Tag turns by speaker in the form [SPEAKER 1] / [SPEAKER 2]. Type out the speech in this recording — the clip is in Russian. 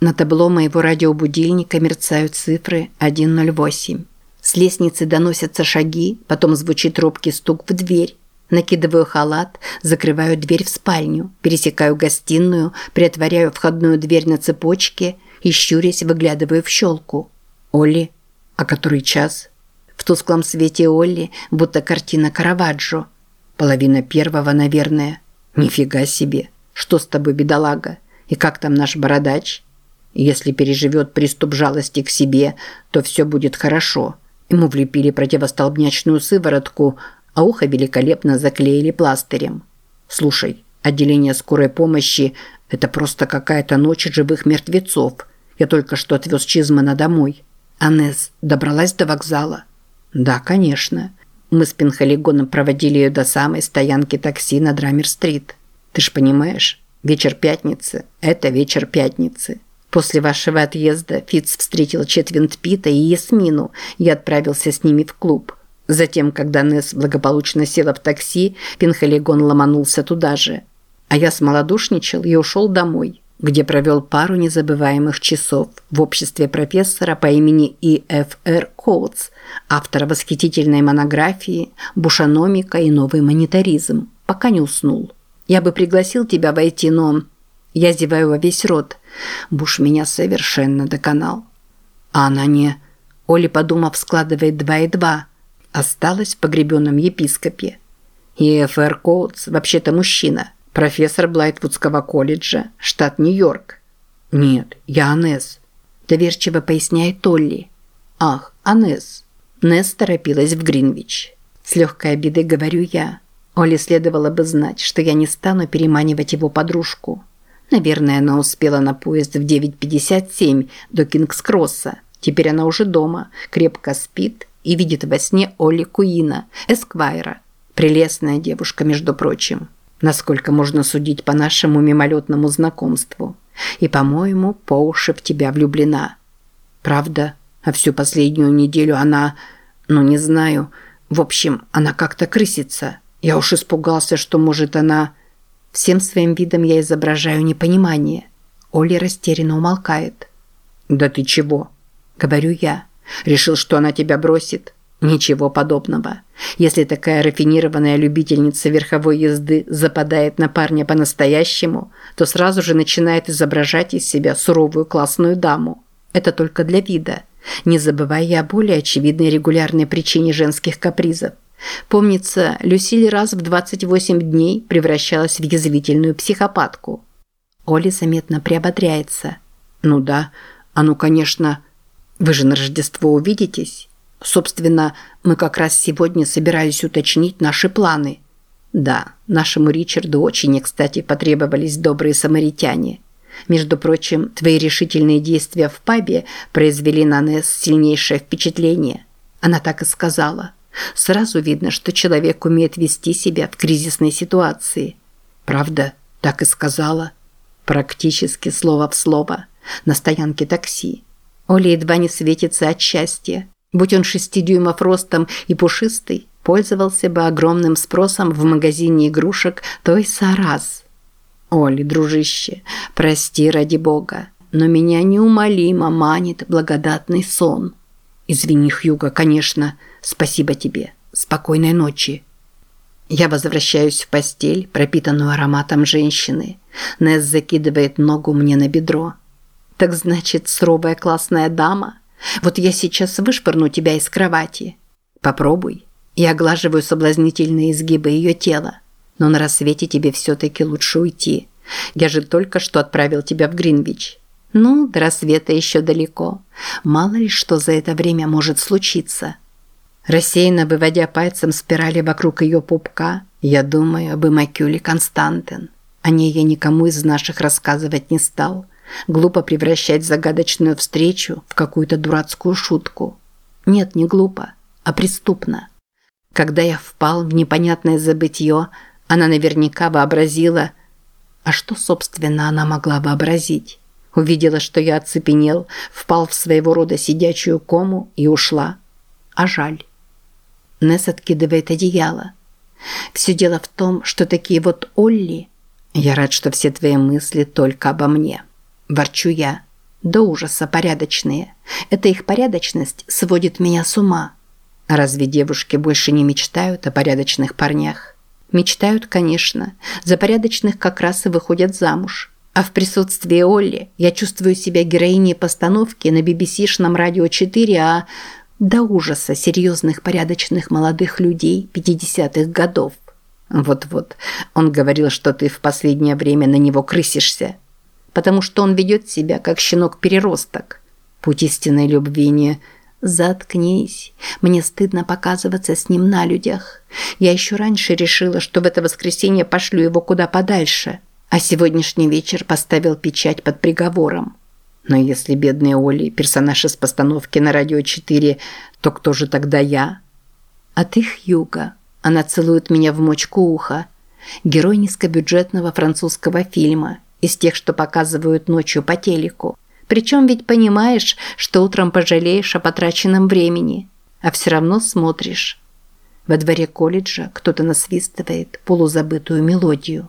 [SPEAKER 1] На табло моего радиобудильника мерцают цифры 108. С лестницы доносятся шаги, потом звучит робкий стук в дверь. Накидываю халат, закрываю дверь в спальню, пересекаю гостиную, приотворяю входную дверь на цепочке и, щурясь, выглядываю в щелку. Олли. А который час? В тусклом свете Олли, будто картина Караваджо. Половина первого, наверное. Нифига себе. Что с тобой, бедолага? И как там наш бородач? Если переживет приступ жалости к себе, то все будет хорошо. Ему влепили противостолбнячную сыворотку, а ухо великолепно заклеили пластырем. Слушай, отделение скорой помощи – это просто какая-то ночь живых мертвецов. Я только что отвез Чизмана домой. Анесс добралась до вокзала? Да, конечно. Мы с Пинхолигоном проводили ее до самой стоянки такси на Драмер-стрит. Ты ж понимаешь, вечер пятницы – это вечер пятницы. После вашего отъезда Фитц встретил Четвинт Пита и Ясмину и отправился с ними в клуб. Затем, когда Несс благополучно села в такси, Пинхолигон ломанулся туда же. А я смолодушничал и ушел домой, где провел пару незабываемых часов в обществе профессора по имени И.Ф.Р. Коутс, автора восхитительной монографии «Бушаномика и новый монетаризм», пока не уснул. Я бы пригласил тебя войти, но... Я зеваю во весь рот. Буш меня совершенно доконал. А она не... Оли, подумав, складывает два и два. Осталась в погребенном епископе. И Ф.Р. Коутс вообще-то мужчина. Профессор Блайтвудского колледжа, штат Нью-Йорк. Нет, я Анесс. Доверчиво поясняет Толли. Ах, Анесс. Несс торопилась в Гринвич. С легкой обидой говорю я. Оле следовало бы знать, что я не стану переманивать его подружку. Наверное, она успела на поезд в 9.57 до Кингс-Кросса. Теперь она уже дома, крепко спит и видит во сне Олли Куина, Эсквайра. Прелестная девушка, между прочим. Насколько можно судить по нашему мимолетному знакомству. И, по-моему, по уши в тебя влюблена. Правда? А всю последнюю неделю она... Ну, не знаю. В общем, она как-то крысится. Я уж испугался, что, может, она... Всем своим видом я изображаю непонимание. Оля растерянно умолкает. «Да ты чего?» – говорю я. «Решил, что она тебя бросит?» Ничего подобного. Если такая рафинированная любительница верховой езды западает на парня по-настоящему, то сразу же начинает изображать из себя суровую классную даму. Это только для вида, не забывая о более очевидной регулярной причине женских капризов. Помнится, Люсиль раз в 28 дней превращалась в язвительную психопатку. Оля заметно приободряется. «Ну да, а ну, конечно, вы же на Рождество увидитесь. Собственно, мы как раз сегодня собирались уточнить наши планы. Да, нашему Ричарду очень, кстати, потребовались добрые самаритяне. Между прочим, твои решительные действия в пабе произвели на Несс сильнейшее впечатление. Она так и сказала – Сразу видно, что человек умеет вести себя в кризисной ситуации. Правда, так и сказала. Практически слово в слово. На стоянке такси. Оля едва не светится от счастья. Будь он шести дюймов ростом и пушистый, пользовался бы огромным спросом в магазине игрушек той Сарас. Оли, дружище, прости ради бога, но меня неумолимо манит благодатный сон. Извини, Хьюга, конечно, — Спасибо тебе. Спокойной ночи. Я возвращаюсь в постель, пропитанную ароматом женщины. Несс закидывает ногу мне на бедро. Так значит, суровая классная дама? Вот я сейчас вышвырну тебя из кровати. Попробуй. Я оглаживаю соблазнительные изгибы ее тела. Но на рассвете тебе все-таки лучше уйти. Я же только что отправил тебя в Гринвич. Ну, до рассвета еще далеко. Мало ли что за это время может случиться. Рассеянно выводя пальцем спирали вокруг ее пупка, я думаю об Имакюле Константин. О ней я никому из наших рассказывать не стал. Глупо превращать загадочную встречу в какую-то дурацкую шутку. Нет, не глупо, а преступно. Когда я впал в непонятное забытье, она наверняка вообразила... А что, собственно, она могла вообразить? Увидела, что я оцепенел, впал в своего рода сидячую кому и ушла. А жаль. Несс откидывает одеяло. Все дело в том, что такие вот Олли... Я рад, что все твои мысли только обо мне. Ворчу я. До ужаса порядочные. Эта их порядочность сводит меня с ума. Разве девушки больше не мечтают о порядочных парнях? Мечтают, конечно. За порядочных как раз и выходят замуж. А в присутствии Олли я чувствую себя героиней постановки на BBC-шном радио 4 о до ужаса серьезных порядочных молодых людей 50-х годов. Вот-вот, он говорил, что ты в последнее время на него крысишься потому что он ведет себя как щенок-переросток. Путь истинной любви не «Заткнись. Мне стыдно показываться с ним на людях. Я еще раньше решила, что в это воскресенье пошлю его куда подальше, а сегодняшний вечер поставил печать под приговором. Но если бедный Оли – персонаж из постановки на «Радио 4», то кто же тогда я?» «А ты Хьюга». Она целует меня в мочку уха. Герой низкобюджетного французского фильма – из тех, что показывают ночью по телеку. Причем ведь понимаешь, что утром пожалеешь о потраченном времени, а все равно смотришь. Во дворе колледжа кто-то насвистывает полузабытую мелодию.